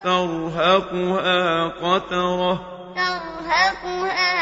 تَرْهَقُهَا قَتَرَةٌ. تَرْهَقُهَا